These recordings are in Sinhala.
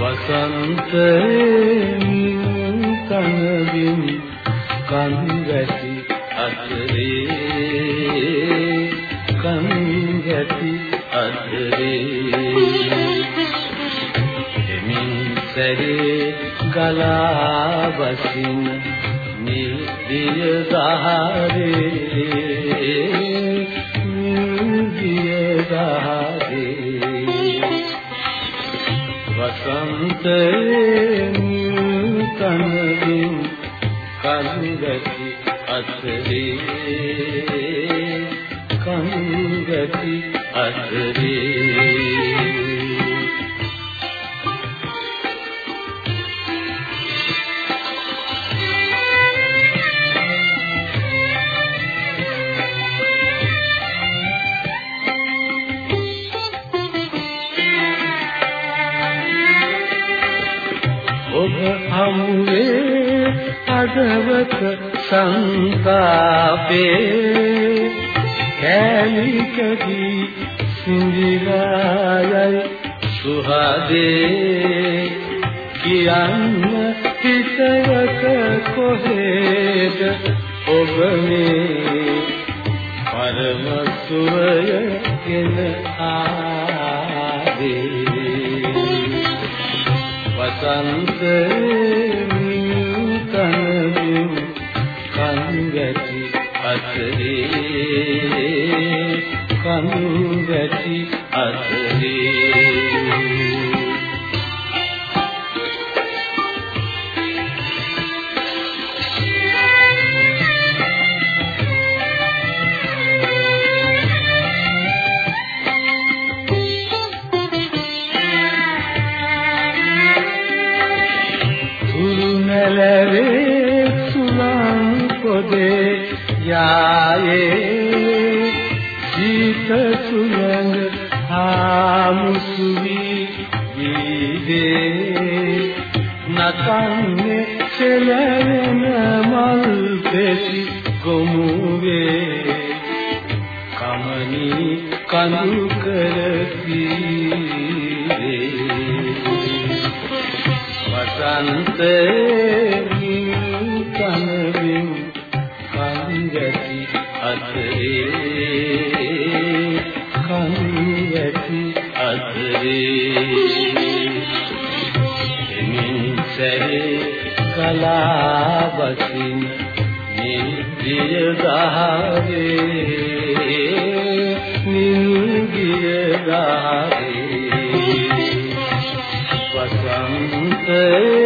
වසන්තයෙන් කනවින් කන් වැටි අතරේ කන් වැටි අතරේ එමින් සැරේ ගලා වසින නිදිය දහරේ වසන්තයෙන් කනවින් කන්දති අතරේ කන්දති අතරේ ඔබ හමුවේ අදවත සංකාපේ. කැලිකදී සිඳිලායයි සුහදේ. කියන්න හිතවත කොහෙද ඔබ මේ පරම සුවය ගෙන ආවේ. වසන්තේ කනමින් කන්ගැටි අතරේ කන්ගැටි අතරේ යායේ සීත සුලංග ආමුසුවි දීදේ නතන්නේ සෙලවෙන මල් පෙති ගොමුවේ. කමනි කඳු කරපීරේ වසන්තේ කනවින් කන්ගැටි අතරේ කන්ගැටි අතරේ එමින් සැරේ කලාවසින් නිදිය දහවේ නිදිය දහවේ වසන්තේ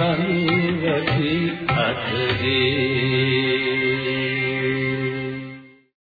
අතරේ කන්ගැටි අතරේ